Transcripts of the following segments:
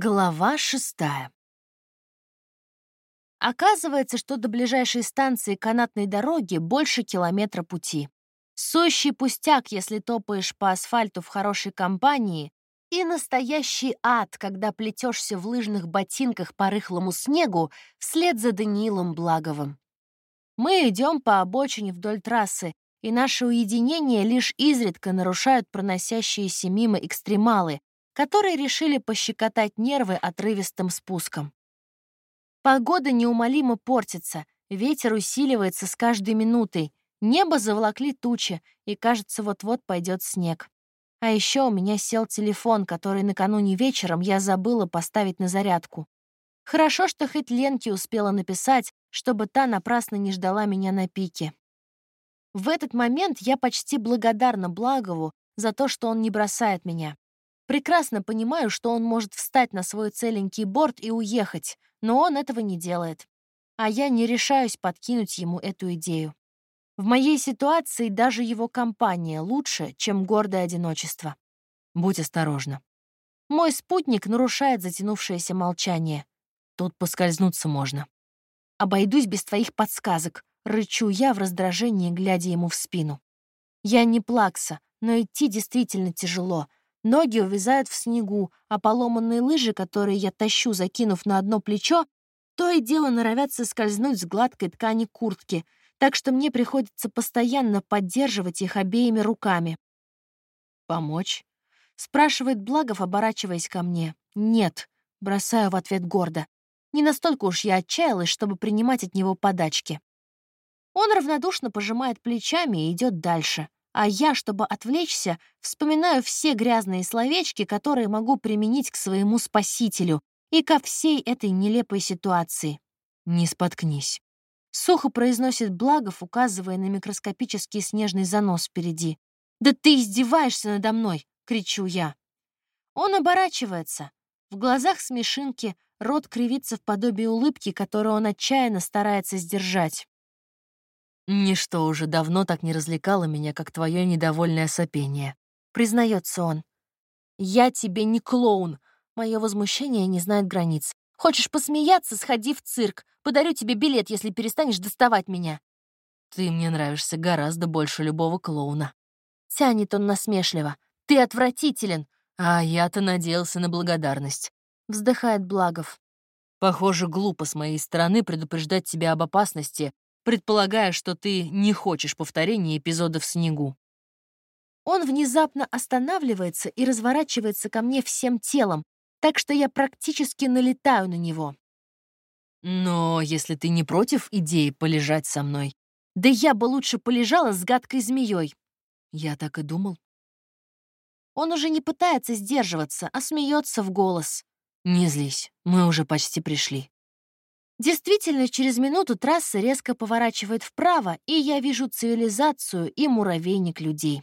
Глава шестая. Оказывается, что до ближайшей станции канатной дороги больше километра пути. Сущий пустяк, если топаешь по асфальту в хорошей компании, и настоящий ад, когда плетешься в лыжных ботинках по рыхлому снегу вслед за Даниилом Благовым. Мы идем по обочине вдоль трассы, и наше уединение лишь изредка нарушают проносящиеся мимо экстремалы, которые решили пощекотать нервы отрывистым спуском. Погода неумолимо портится, ветер усиливается с каждой минутой, небо заволокли тучи, и, кажется, вот-вот пойдет снег. А еще у меня сел телефон, который накануне вечером я забыла поставить на зарядку. Хорошо, что хоть Ленке успела написать, чтобы та напрасно не ждала меня на пике. В этот момент я почти благодарна Благову за то, что он не бросает меня. Прекрасно понимаю, что он может встать на свой целенький борт и уехать, но он этого не делает. А я не решаюсь подкинуть ему эту идею. В моей ситуации даже его компания лучше, чем гордое одиночество. Будь осторожна. Мой спутник нарушает затянувшееся молчание. Тут поскользнуться можно. Обойдусь без твоих подсказок, рычу я в раздражении, глядя ему в спину. Я не плакса, но идти действительно тяжело — Ноги увязают в снегу, а поломанные лыжи, которые я тащу, закинув на одно плечо, то и дело норовят соскользнуть с гладкой ткани куртки, так что мне приходится постоянно поддерживать их обеими руками. «Помочь?» — спрашивает Благов, оборачиваясь ко мне. «Нет», — бросаю в ответ гордо. Не настолько уж я отчаялась, чтобы принимать от него подачки. Он равнодушно пожимает плечами и идет дальше а я, чтобы отвлечься, вспоминаю все грязные словечки, которые могу применить к своему спасителю и ко всей этой нелепой ситуации. «Не споткнись». Сухо произносит Благов, указывая на микроскопический снежный занос впереди. «Да ты издеваешься надо мной!» — кричу я. Он оборачивается. В глазах смешинки, рот кривится в подобии улыбки, которую он отчаянно старается сдержать. «Ничто уже давно так не развлекало меня, как твое недовольное сопение», — признается он. «Я тебе не клоун. Мое возмущение не знает границ. Хочешь посмеяться, сходи в цирк. Подарю тебе билет, если перестанешь доставать меня». «Ты мне нравишься гораздо больше любого клоуна». Тянет он насмешливо. «Ты отвратителен!» «А я-то надеялся на благодарность», — вздыхает Благов. «Похоже, глупо с моей стороны предупреждать тебя об опасности, предполагая, что ты не хочешь повторения эпизода в снегу. Он внезапно останавливается и разворачивается ко мне всем телом, так что я практически налетаю на него. Но если ты не против идеи полежать со мной, да я бы лучше полежала с гадкой змеей. Я так и думал. Он уже не пытается сдерживаться, а смеется в голос. Не злись, мы уже почти пришли. Действительно, через минуту трасса резко поворачивает вправо, и я вижу цивилизацию и муравейник людей.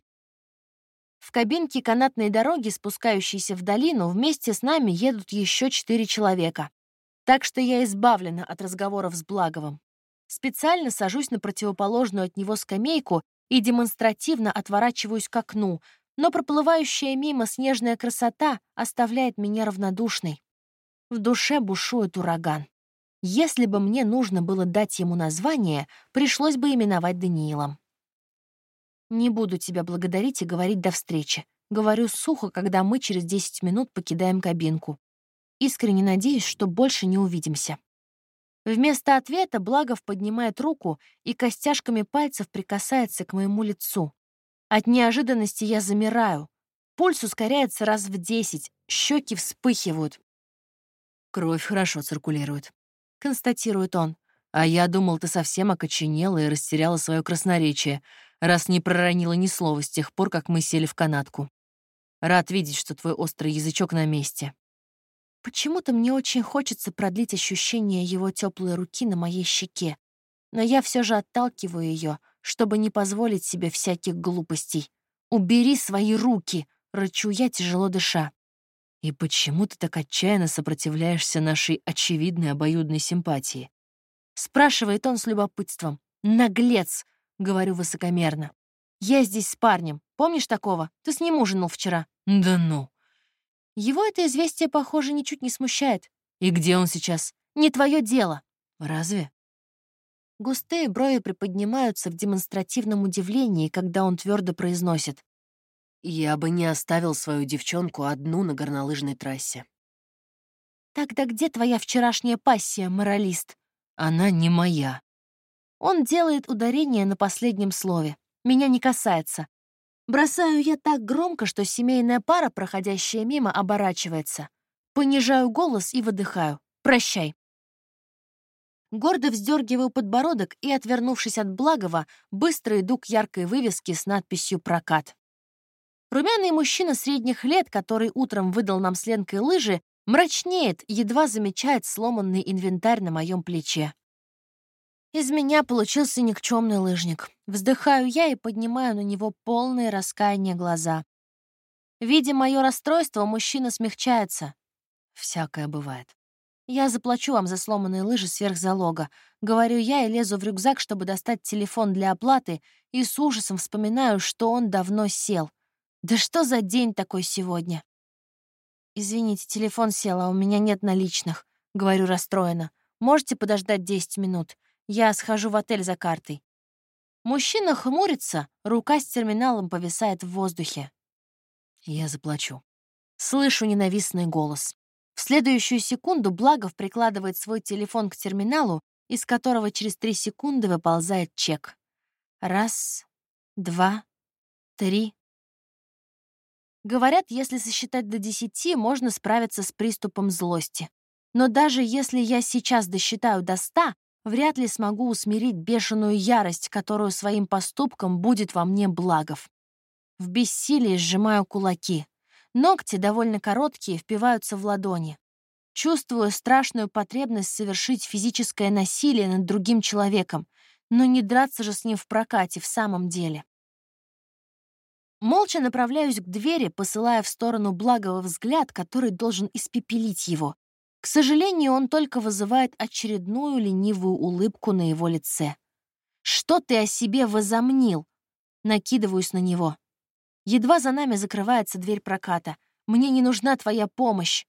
В кабинке канатной дороги, спускающейся в долину, вместе с нами едут еще четыре человека. Так что я избавлена от разговоров с Благовым. Специально сажусь на противоположную от него скамейку и демонстративно отворачиваюсь к окну, но проплывающая мимо снежная красота оставляет меня равнодушной. В душе бушует ураган. Если бы мне нужно было дать ему название, пришлось бы именовать Даниилом. «Не буду тебя благодарить и говорить до встречи», — говорю сухо, когда мы через 10 минут покидаем кабинку. Искренне надеюсь, что больше не увидимся. Вместо ответа Благов поднимает руку и костяшками пальцев прикасается к моему лицу. От неожиданности я замираю. Пульс ускоряется раз в десять, щеки вспыхивают. Кровь хорошо циркулирует констатирует он. «А я думал, ты совсем окоченела и растеряла свое красноречие, раз не проронила ни слова с тех пор, как мы сели в канатку. Рад видеть, что твой острый язычок на месте». Почему-то мне очень хочется продлить ощущение его теплой руки на моей щеке, но я все же отталкиваю ее, чтобы не позволить себе всяких глупостей. «Убери свои руки!» — рычу я, тяжело дыша. И почему ты так отчаянно сопротивляешься нашей очевидной обоюдной симпатии? Спрашивает он с любопытством. Наглец, говорю высокомерно. Я здесь с парнем. Помнишь такого? Ты с ним ужинал вчера. Да ну. Его это известие, похоже, ничуть не смущает. И где он сейчас? Не твое дело. Разве? Густые брови приподнимаются в демонстративном удивлении, когда он твердо произносит. «Я бы не оставил свою девчонку одну на горнолыжной трассе». «Тогда где твоя вчерашняя пассия, моралист?» «Она не моя». Он делает ударение на последнем слове. Меня не касается. Бросаю я так громко, что семейная пара, проходящая мимо, оборачивается. Понижаю голос и выдыхаю. «Прощай». Гордо вздергиваю подбородок и, отвернувшись от благого, быстро иду к яркой вывеске с надписью «Прокат». Румяный мужчина средних лет, который утром выдал нам с Ленкой лыжи, мрачнеет, едва замечает сломанный инвентарь на моем плече. Из меня получился никчемный лыжник. Вздыхаю я и поднимаю на него полные раскаяния глаза. Видя мое расстройство, мужчина смягчается. Всякое бывает. «Я заплачу вам за сломанные лыжи сверх залога», — говорю я и лезу в рюкзак, чтобы достать телефон для оплаты, и с ужасом вспоминаю, что он давно сел. Да что за день такой сегодня? «Извините, телефон сел, а у меня нет наличных», — говорю расстроенно. «Можете подождать 10 минут? Я схожу в отель за картой». Мужчина хмурится, рука с терминалом повисает в воздухе. «Я заплачу». Слышу ненавистный голос. В следующую секунду Благов прикладывает свой телефон к терминалу, из которого через три секунды выползает чек. Раз, два, три. Говорят, если сосчитать до десяти, можно справиться с приступом злости. Но даже если я сейчас досчитаю до ста, вряд ли смогу усмирить бешеную ярость, которую своим поступком будет во мне Благов. В бессилии сжимаю кулаки. Ногти, довольно короткие, впиваются в ладони. Чувствую страшную потребность совершить физическое насилие над другим человеком, но не драться же с ним в прокате в самом деле. Молча направляюсь к двери, посылая в сторону благого взгляд, который должен испепелить его. К сожалению, он только вызывает очередную ленивую улыбку на его лице. «Что ты о себе возомнил?» Накидываюсь на него. Едва за нами закрывается дверь проката. Мне не нужна твоя помощь.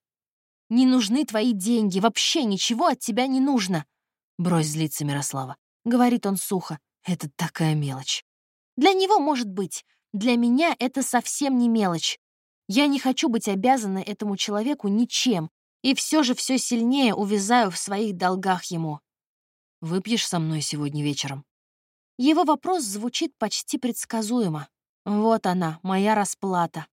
Не нужны твои деньги. Вообще ничего от тебя не нужно. Брось злиться, Мирослава. Говорит он сухо. Это такая мелочь. Для него может быть. Для меня это совсем не мелочь. Я не хочу быть обязана этому человеку ничем, и все же все сильнее увязаю в своих долгах ему. Выпьешь со мной сегодня вечером? Его вопрос звучит почти предсказуемо. Вот она, моя расплата.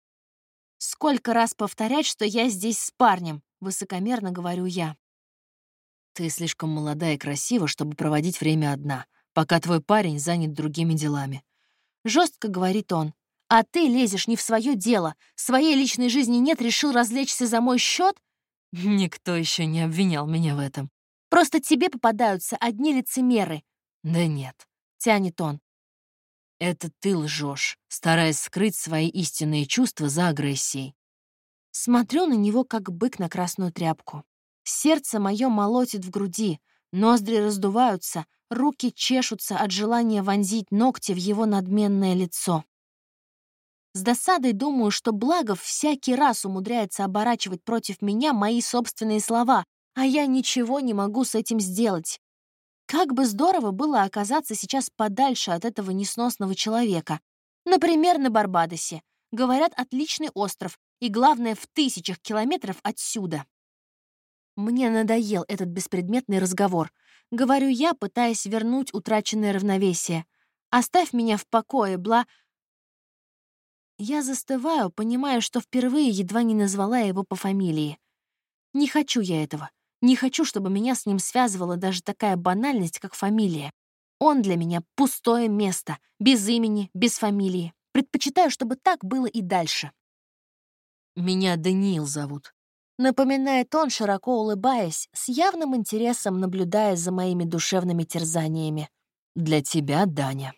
Сколько раз повторять, что я здесь с парнем, высокомерно говорю я. Ты слишком молода и красива, чтобы проводить время одна, пока твой парень занят другими делами. Жестко говорит он. А ты лезешь не в свое дело. Своей личной жизни нет, решил развлечься за мой счет? Никто еще не обвинял меня в этом. Просто тебе попадаются одни лицемеры. Да нет, тянет он. Это ты лжешь, стараясь скрыть свои истинные чувства за агрессией. Смотрю на него, как бык на красную тряпку. Сердце мое молотит в груди, ноздри раздуваются, руки чешутся от желания вонзить ногти в его надменное лицо. С досадой думаю, что Благов всякий раз умудряется оборачивать против меня мои собственные слова, а я ничего не могу с этим сделать. Как бы здорово было оказаться сейчас подальше от этого несносного человека. Например, на Барбадосе. Говорят, отличный остров, и главное, в тысячах километров отсюда. Мне надоел этот беспредметный разговор. Говорю я, пытаясь вернуть утраченное равновесие. «Оставь меня в покое, бла...» Я застываю, понимая, что впервые едва не назвала его по фамилии. Не хочу я этого. Не хочу, чтобы меня с ним связывала даже такая банальность, как фамилия. Он для меня пустое место, без имени, без фамилии. Предпочитаю, чтобы так было и дальше. «Меня Даниил зовут», — напоминает он, широко улыбаясь, с явным интересом наблюдая за моими душевными терзаниями. «Для тебя, Даня».